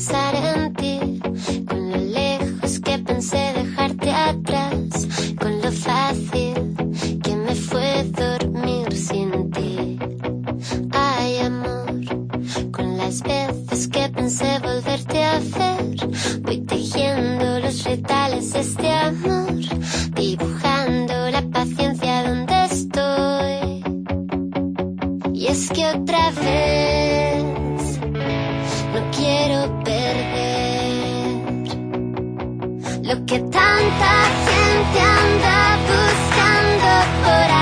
sudden lo que tanta gente anda buscando por ahí.